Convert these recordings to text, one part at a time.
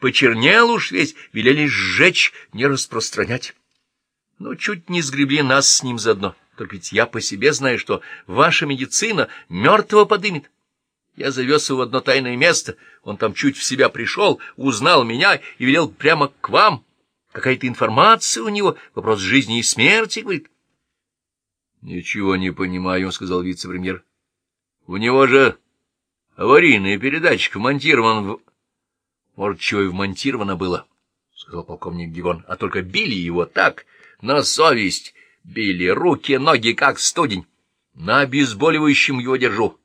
почернел уж весь, велели сжечь, не распространять. Но чуть не сгребли нас с ним заодно. Только ведь я по себе знаю, что ваша медицина мертвого подымет. Я завез его в одно тайное место, он там чуть в себя пришел, узнал меня и велел прямо к вам. Какая-то информация у него, вопрос жизни и смерти, говорит. — Ничего не понимаю, — сказал вице-премьер. — У него же аварийная передатчик вмонтирован в... — Может, чего и вмонтировано было, — сказал полковник Гигон, — а только били его так, на совесть били, руки, ноги, как студень. На обезболивающем его держу.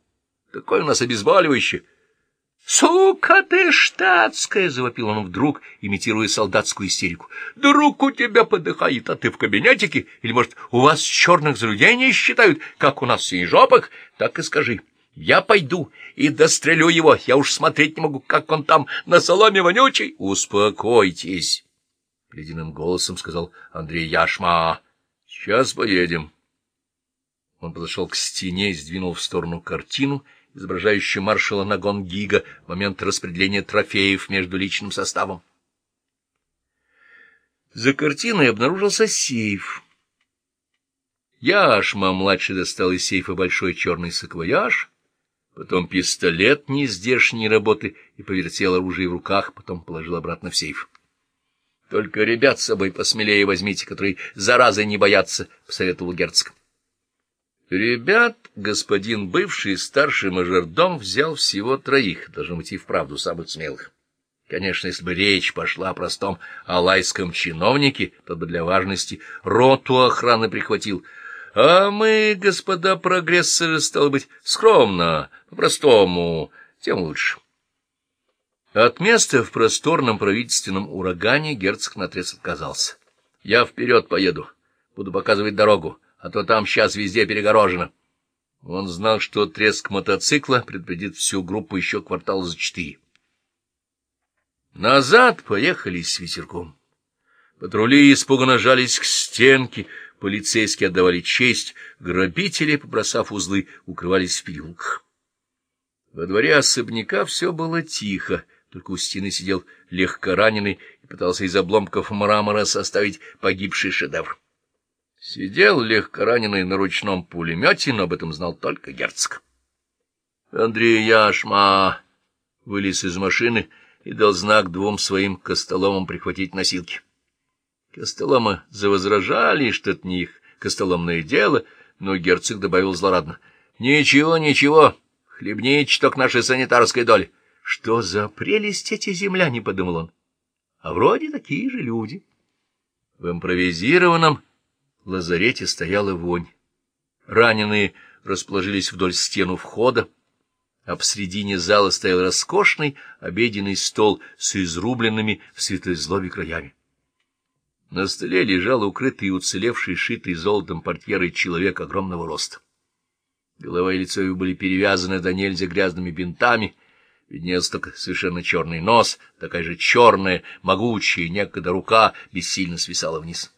Какое у нас обезболивающее? — Сука ты штатская! — завопил он вдруг, имитируя солдатскую истерику. — Друг у тебя подыхает, а ты в кабинетике? Или, может, у вас черных за считают, как у нас в синежопах? Так и скажи. Я пойду и дострелю его. Я уж смотреть не могу, как он там на соломе вонючий. — Успокойтесь! — ледяным голосом сказал Андрей Яшма. — Сейчас поедем. Он подошел к стене и сдвинул в сторону картину — изображающий маршала Нагон Гига в момент распределения трофеев между личным составом. За картиной обнаружился сейф. Яшма-младший достал из сейфа большой черный саквояж, потом пистолет нездешней работы и повертел оружие в руках, потом положил обратно в сейф. — Только ребят с собой посмелее возьмите, которые заразы не боятся, — посоветовал герцог. Ребят господин бывший старший мажордом взял всего троих, должно быть и вправду самых смелых. Конечно, если бы речь пошла о простом алайском чиновнике, то бы для важности роту охраны прихватил. А мы, господа прогрессоры, стало быть, скромно, по-простому, тем лучше. От места в просторном правительственном урагане герцог наотрез отказался. Я вперед поеду, буду показывать дорогу а то там сейчас везде перегорожено. Он знал, что треск мотоцикла предупредит всю группу еще квартал за четыре. Назад поехали с ветерком. Патрули испуганно жались к стенке, полицейские отдавали честь, грабители, побросав узлы, укрывались в переулках. Во дворе особняка все было тихо, только у стены сидел легкораненый и пытался из обломков мрамора составить погибший шедевр. Сидел легкораненый на ручном пулемете, но об этом знал только герцог. Андрей Яшма вылез из машины и дал знак двум своим костоломам прихватить носилки. Костоломы завозражали, что это не их костоломное дело, но герцог добавил злорадно. — Ничего, ничего, хлебни чуток нашей санитарской доли. Что за прелесть эти земляне, — подумал он. А вроде такие же люди. В импровизированном лазарете стояла вонь. Раненые расположились вдоль стену входа, а посредине зала стоял роскошный обеденный стол с изрубленными в светлой злобе краями. На столе лежал укрытый и уцелевший, шитый золотом портьерой человек огромного роста. Голова и лицо его были перевязаны до нельзя грязными бинтами, виднелся только совершенно черный нос, такая же черная, могучая, некогда рука бессильно свисала вниз.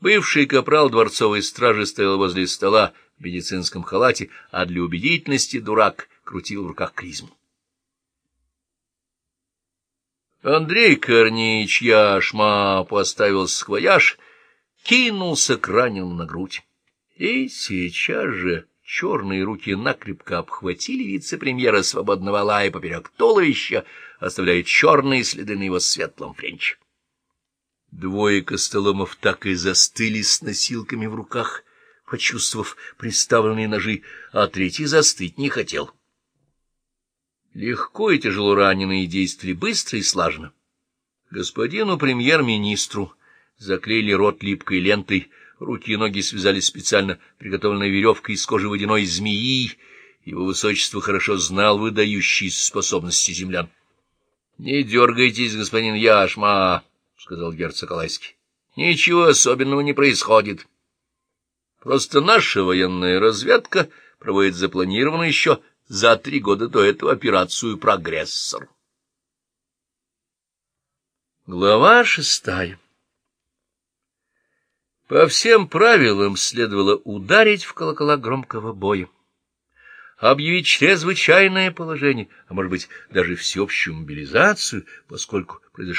Бывший капрал дворцовой стражи стоял возле стола в медицинском халате, а для убедительности дурак крутил в руках кризму. Андрей Корнеич яшма поставил сквояж, кинулся к раненому на грудь. И сейчас же черные руки накрепко обхватили вице-премьера свободного лая поперек туловища, оставляя черные следы на его светлом френче. Двое костоломов так и застыли с носилками в руках, почувствовав приставленные ножи, а третий застыть не хотел. Легко и тяжело раненые действовали быстро и слаженно. Господину премьер-министру заклеили рот липкой лентой, руки и ноги связали специально приготовленной веревкой из кожи водяной змеи. Его высочество хорошо знал выдающиеся способности землян. — Не дергайтесь, господин Яшма! — сказал герцог Алайский. — Ничего особенного не происходит. Просто наша военная разведка проводит запланированную еще за три года до этого операцию «Прогрессор». Глава шестая По всем правилам следовало ударить в колокола громкого боя. объявить чрезвычайное положение, а может быть даже всеобщую мобилизацию, поскольку произошел